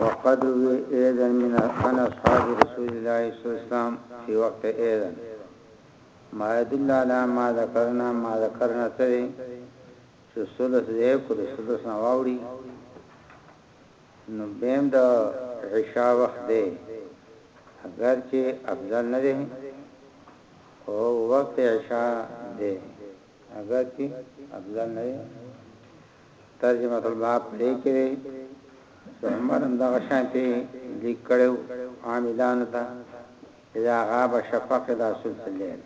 وقد روي ايضا من عن اصحاب رسول الله صلى الله عليه وسلم في وقت ايضا ما يدل على ما ذكرنا ما ذكرنا سره چې ثلث دې کو د ثلث نه واوري نو بهم د عشاء وخت دی اگر چې افضل نه دی او وخت عشاء دی اگر چی افضل نه دی ترجمه الباب پرې کړي عمر هم دغه شانتي لیک کړو عاملان ته اذا غاب شفق دا سلسله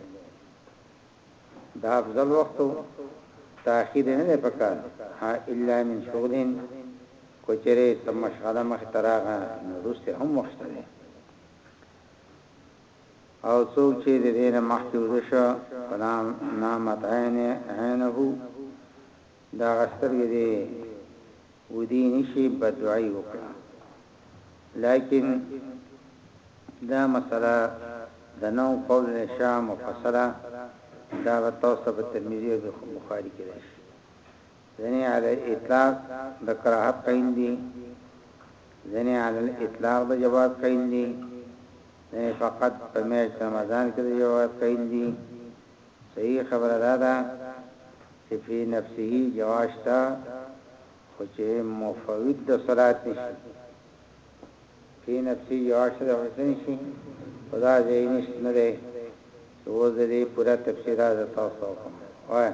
دا افضل وخت تاخير نه پکار ها الا من شغلين کوچره سم مشغله مختراغه نو رسته هم مختره او څوک چي د دې نه مخکي ويده شو فلا نامت عينه د هغه سترګي دي ودي نشي بددعا يي وکړه لکن دا مسله د نوم قول العشاء مفصله دا به تاسو ته په ترمذي او بخاري کي راشي ځنې علی الاطلاق د کراهت قیل دي، ځنې علی الاطلاق د جواز قیل دي، ځنې فقط په میاشت رمضان کې د جواز قیل دي. صحیح خبره دا ده چې فی نفسه جواز شته خو چې مفوت د صلات نشي فی نفسه جواز شته خو څه نشي خو دا ځای نشته نه دی چې اوس د دې پوره تفصیلات تاسو ته وکړم وایه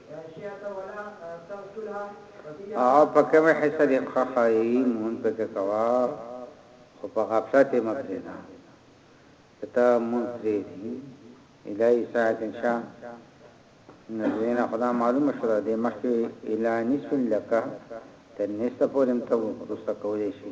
هغه په کومه حصه دې خوښه وي لمونځ پکې کوه خو په غفلت یې مه پرېږده که ته لمونځ پرېږدي الهي ساعت شه نو د دې نه خو دا معلومه شوه د مخکې اله نصف لکه تر نصف پورې هم ته وروسته کولی شي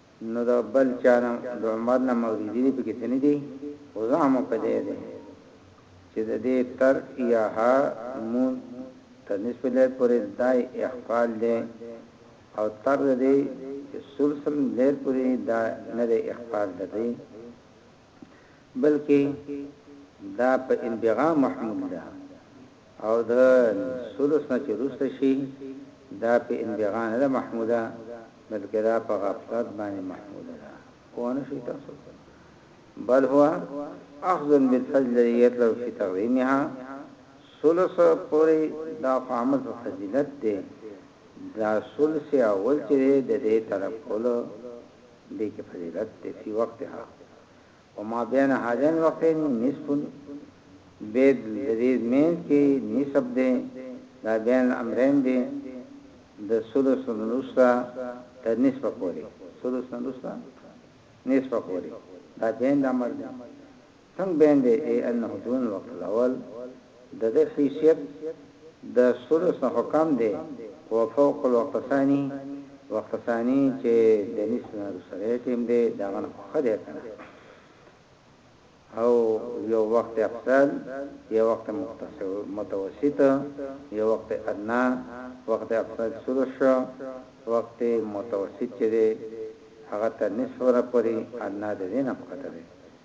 نو د بل چا نه د عمر نه ماوريدلي پکې څه نه دي خو زعم په دې دی چې د دې تر يا ها لمونځ تر نصف الليل پورې دا يې اخفال دی او تر د دې چې ثلث الليل پورې دا نه دی اخفال د دې بلکه دا په انبغاء محمول ده او د ثلث نه چې روسته شي دا په انبغاء نه ده محموله بلکه دا په غفلت باندې محموله ده پوه نه شئ تاسو بل هو اخذ بالفضل يطلب في تقديمها ثلث پوری دا عمل په فضیلت دی دا ثلث اول چې د دې طرف کولو دې کې فضیلت دی په وختها وما بین هاذین وقتین نصف بيد دې مين کې نسب دې دا بین امرین دې د ثلث نصفه تر نصف پورې ثلث نصفه نصف پورې دا بین امر دې څنګ بيند ئې انه دون وقت الاول دده حيثيت د ثلث نه خو کم دی وفوق الوقت الثاني وقت ثاني چه د نصف نه روستنی ټيم دی د هغه نه خو ښه دی کنه او يو وقت افضل يو وقت متوسط يو وقت ادنه وقت افضل ثلث شو وقت متوسط چه دی هغه تر نصف نه پوري ادنه د دې نه هم ښکته دی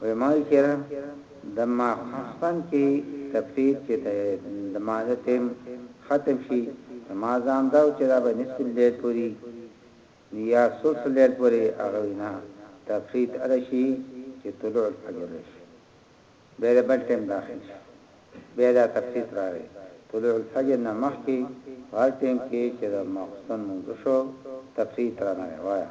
وې ما وې چېره د ماخستن کې تفسیر چې د لمانځه ټېم ختم شي زما ځان دا و چې دا به نصف اللیل پورې نو یا ثلث اللیل پورې هغه وې نه تفرید هله شي چې طلوع الفجر راشي بیا د بل ټېم داخل شي بیا دا تفسیر راغی طلوع الفجر نه مخکې هر ټېم کې چې د ماخستن منځ شو تفسیر رانه وایا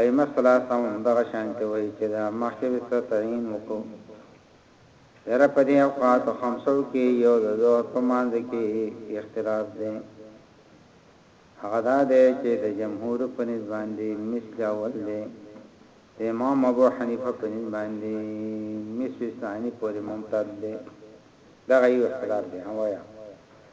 ائمه ثلاثه هم همدغه شانتې وايي چې د مخکې به څه تعین وکړو یاره په دې اوقات خمسو کې یو د ظهر په مانځ کې اختلاف دی هغه دا دی چې د جمهور په نسبت باندې مثل اول دی د امام ابو حنیفه په نسبت باندې مثل ثانی پورې ممتد دی دغه یو اختلاف دی هوایا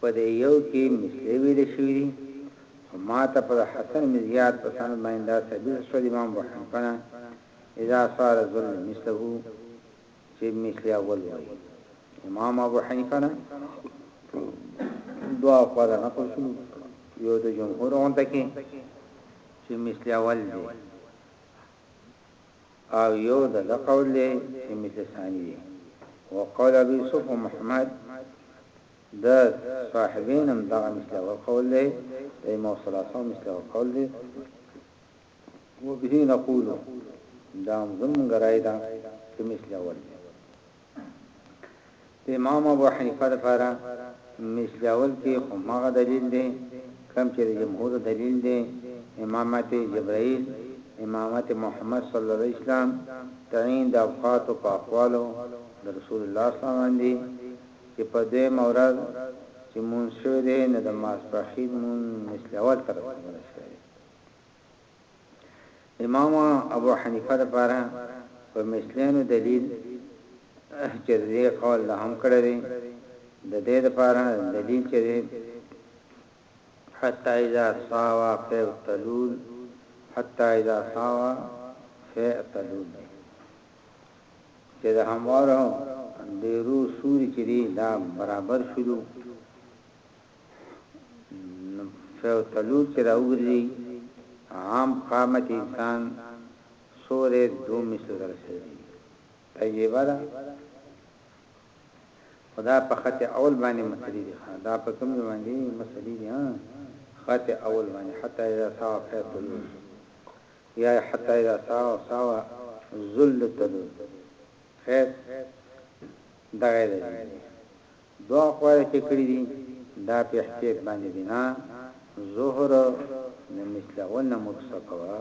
په دې يو کې مثلې ويل شوي دي خو ماته په د حسن بن زياد په سند باندې دا ثابته شوه د امام ابو حنيفه نه اذا صار الظل مثله چې مثل اول وایي امام ابو حنيفه نه دوا خواله نقل شوي یو د جمهور اونته کې چې مثل اول دی او يو د ده قول دی چې مثل ثاني دی او قول ابو يوسف او محمد د صاحبين هم دغه مثل اول قول دی د امام ثلاثه مثل اول قول دی وبه نقول دا زمونږ رائے ده چې مثل اول دی د امام ابو حنیفه لپاره مثل اول کې خو مغه دلیل دی کم چې د جمهور دلیل دی امامت جبرائیل امامت محمد صلی الله علیه وسلم تعین د اوقات او اقوالو د رسول الله صلی الله علیه وسلم چې په دې مورز چې مونږ شوی دی نه د ماسپخین مون مثل اول تر څنګه شوی امام ابو حنیفه لپاره په مثلینو دلیل چې د دې قول له هم کړی دی د دې لپاره دلیل چې دی حتی اذا صاوا فیبتلون حتی اذا صاوا فیبتلون دی چې د هموارو دیرو سوري چې دی دا برابر شلو فیصلو کې راوګرځي عام قامت انسان سوری دو مثلو ته رسیدلی وي تجربه ده خو دا په خط اول باندې مسلې دي دا په کوم باندې مسلې دي خط اول باندې حتی اذا ساو فیصلو یا حتی اذا ساو ساو ذل تلو فیص دغه دی دوه اقوال پې کړي دي دا پې احتیط باندې دي نه ظهر د مثل اول نه مورسته کوه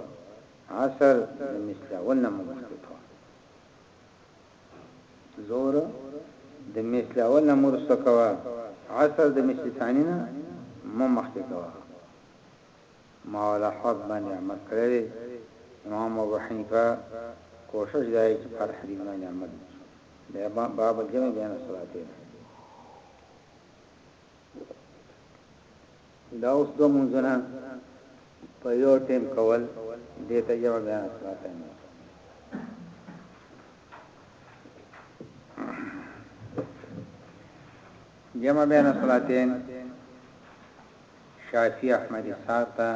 عصر د مثل اول نه مورسته کوه ظهر د مثل اول نه مورسته کوه عصر د مثل ثانی نه ممخته کوه ما ولا حق باندې عمل کړی امام ابو حنیفه کوشش دی چې پر حدیث باندې عمل وکړي بیا باب جمع بیان صلاتین دا اوس دو منځونه په یو ټیم کول دې ته جمع بیان صلاتین جمع بیان صلاتین شافعی احمدی صاحب ته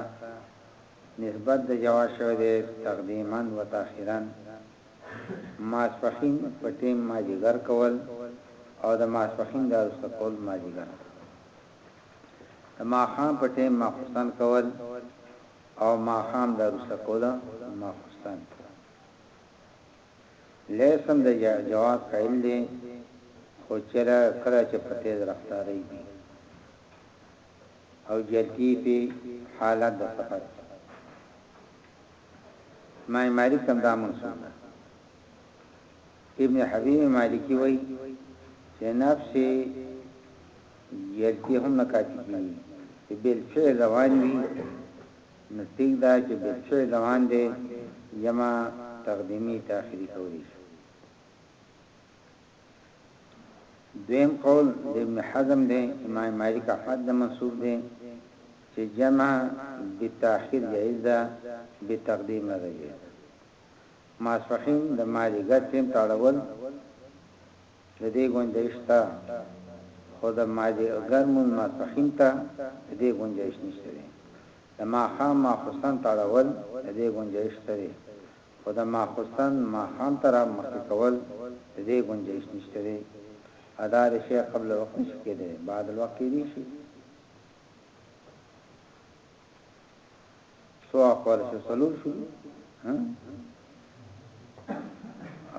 نسبت د جواز شوی دی تقدیما و تاخیرا ماسپښین په ټیم مازیګر کول او د ماسپښین د وروسته کول مازیګر ته د ماښام په ټیم ماخوستن کول او ماښام د وروسته کول ماخوستن ته لیسم د جواز قائل دی خو چېرې کله چې په تیز رفتاري وي او جرګی پی حالات د سفر کی مای مالک هم دا منسوب ده ابن حبیب مالکی وای چه نفس جرګی هم نه کافی کیږی چه بالفعل روان وی نو ټیک ده چه بالفعل روان ده جمع تقدیمی تاخیری کولی شی دویم قول د ابن حزم دی، امام مالک احمد نه منسوب دی چې جمع بالتاخیر جائز ده بالتقدیم نه ده جائزه. ماسپښین د مازیګر ټیم ته اړول د دې ګنجایش شته خو د مازیګر مونځ ماسپښین ته د دې ګنجایش نشته دی. د ماښام ماخوستن ته اړول د دې ګنجایش شته دی. خو د ماخوستن ماښام ته را مخکې کول د دې ګنجایش نشته دی، ادا د شی قبل الوقت نه شي کېدای، بعد الوقت کېدای شي. څو اقوال شو؟ څلور شو دي.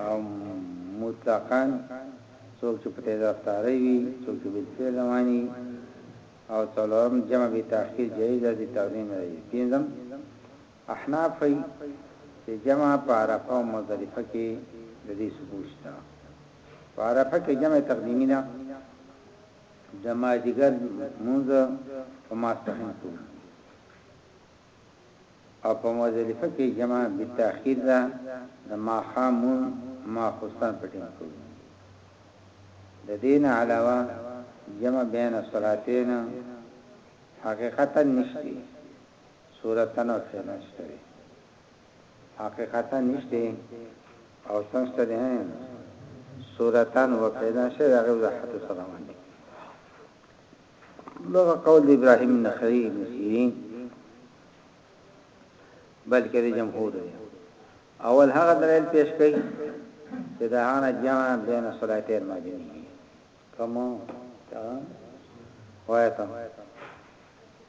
او مطلقاً څوک چې په تیز رفتارۍ وي، څوک چې بالفعل روان وي او څلورم جمع به تاخیر جایز دی، تقدیم نه دی. پنځم احناف وايي چې جمع په عرفه او مزدلفه کې د دې ثبوت شته. په عرفه کې جمع تقدیمي ده، د مازدیګر لمونځ په ماسپښین کې وکړي او په مزدلفه کې جمع بالتاخیر ده، د ماښام لمونځ ماخوستن په ټیم کې وکړي. د دې نه علاوه جمع بین الصلاتین حقیقتاً نشته. صورتاً او فعلاً شته دی حقیقتاً نشته او څنګه شته دی صورتاً و فعلاً شته دی هغه وضاحت سره روان دی دغه قول د ابراهیم نخعی ابن سیرین بلکې د جمهور دی اول هغه دلیل پیش کړي چې دا هغه جمع بین صلاتین مدینه کوم تا وایته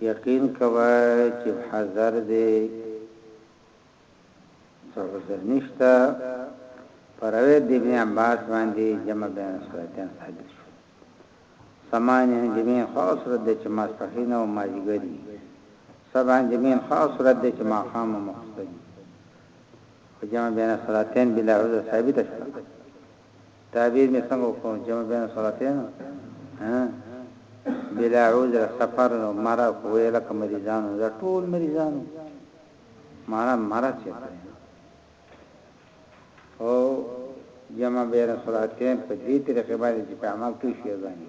یقین کوه چی حذر دی څه عذر نشته په روایت د ابن عباس باندې جمع بین الصلاتین ثابت شو سمان جمعین خاص رد دی چې ماسپخین او مازیګری سبان جمعین خاص رد دی چې ماقام او مخصدی خو جمع بین الصلاتین بلا عذر ثابت شو تعبیر مې څنګه وکړم جمع بین الصلاتین ها بلا عذر سفر مرض ویلا ک مریضانو دا ټول مریضانو مارا مرض چې او جمع بین الصلاتین په دې طریقې باندې چې په عمل کې شي غاني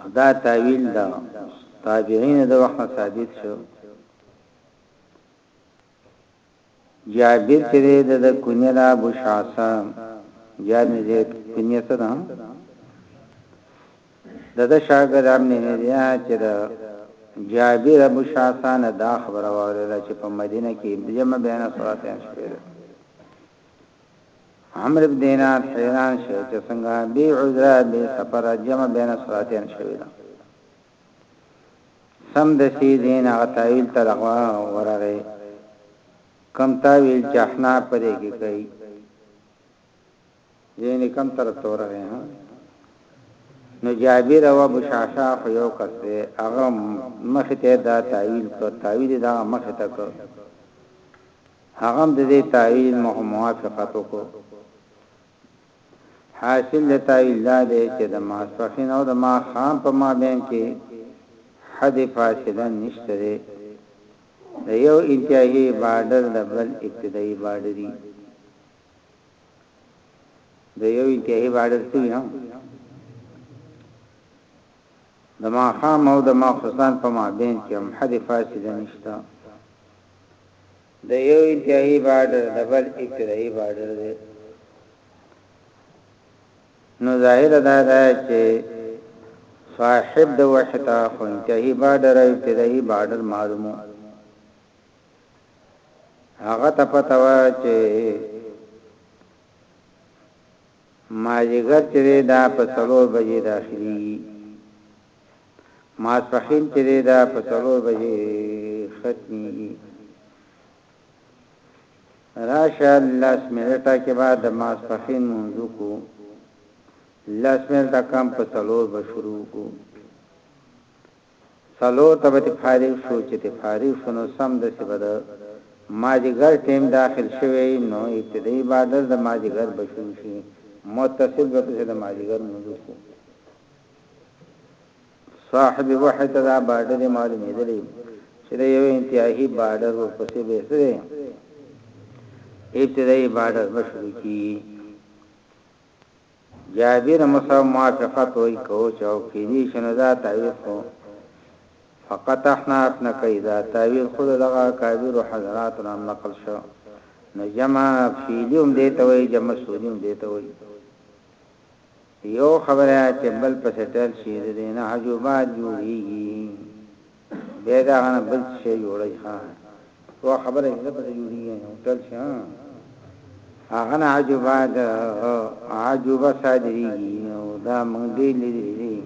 او دا تاویل د تابعین د وخت ثابت شو جابر چې د کنیه لا ابو شعصا جابر زید کنیه څه ده د د شاګرد امن نه دی چې د جابر ابو شعصا نه دا خبره وره چې په مدینه کې جمع بین صلاتین شوه عمرو بن دینار حیران شو چې څنګه بی عذره بی سفر جمع بین صلاتین شوی دا سم د سی دین هغه تاویل ته لغوا ورغی کم تاویل چې احنا پرې کې کوي یعنی کم تر توره ها نو جابر او ابو شعشع خو یو کس دی هغه مخ ته دا تاویل کو تاویل دا مخ ته کو هغه هم د دې تاویل مخ موافقت وکړو حاصل د تاویل دا دی چې د ماسپخین او د ما خام په ما بین کې حد فاصله نشته دی د یو انتهایی بارډر د بل ابتدایي بارډري د یو انتهایی بارډر څه نه د ماښام او د ماخستن په مابین کې هم حد فاصله نشته. د یو انتهایی بارډر د بل ابتدایی بارډر دی. نو ظاهره دا ده چې صاحب د وحی ته خو انتهایی بارډر او ابتدایی بارډر معلومو. هغه ته پته وه چې مازيګر چې دی دا په څلور بجې داخليږي ماسپښين چې دی دا په څلور بجې ختميږي راشه لاس منټه کې بعد د ماسپخین منځو کو لاس منټه کم په څلور به شروع کو څلور ته به چې فارغ شو، چې ته فارغ شو نو سمدستې به د مازیګر ټیم داخل شوی نو ابتدايي عبادت د مازیګر به شروع شي، متصل به پسې د مازیګر لمونځ وکړو. صاحب وحی ته دا بارډرې معلومېدلې چې د یوه انتهايي بارډر ورپسې به څه دی، ابتدايي عبادت به شروع کېږي. جابر مصعب موافقه توي کوو چې او کېدی شي نو دا تعویض خو فقط احناف نه کوي دا تعویض خو دغه اکابرو حضراتو نه نقل شو نو جمع فعلی هم دی ته وایي جمع سوری هم دی ته وایي یو خبره چې بل په سټل شي د دینه عجوبات جوړیږي بیا دا غنه بل شي جوړي ها تو خبره دې په جوړي نه تل شي هغه نه عجوبه ده عجوبه صادري نو دا مونږ دې لري دي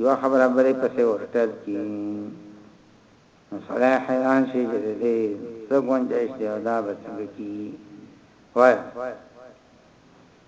یو خبره بلې پسې ورټل کی نو سره حیران شي چې دې څه ګونځې شته دا بس کی وای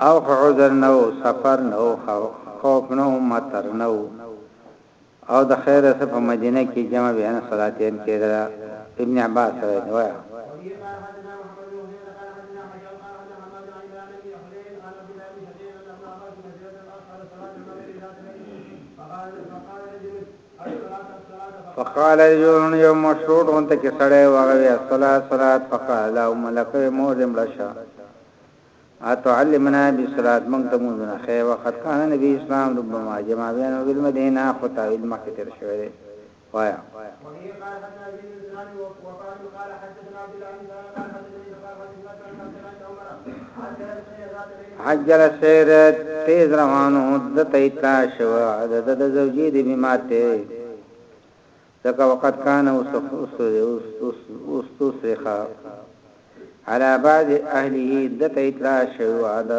او عذر نو سفر نو خوف نو مطر نو او د خیر سره په مدینه کې جمع بین صلاتین کېدل ابن عباس روایت وایي فقال رجل یو مشهور اونته کې سړی وغوي صلات صلات فقال لا ملکه مور دې مړه شه اتعلمنا بالصلات موږ ته مونږ نه خې وخت کان نبی اسلام ربما جمع بین بالمدینه خطا المکه تر شوی وایا حجر سیر تیز روانو د تیتلا شو د د زوجی د بیمار ته ځکه وخت کان او استوسرخه على بعض اهله د تیتلا شو د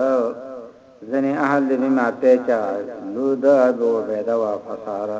ځنه اهل د بیمار ته چا لو د ابو بيدوا فصاره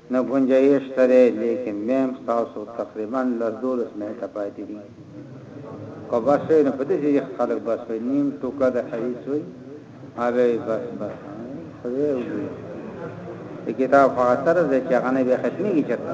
نه ګنجايش شته دی ليکن ميم ستاسو تقريباً لس دولس منټه پاتې دي که بس وي نو په دې ځای کې خلک بس وي نيم ټوکه د حديث وي او بیا یې بس بس خدای وګړي د کتاب هغه طرز دی چې هغه نه بیا ختمېږي چېرته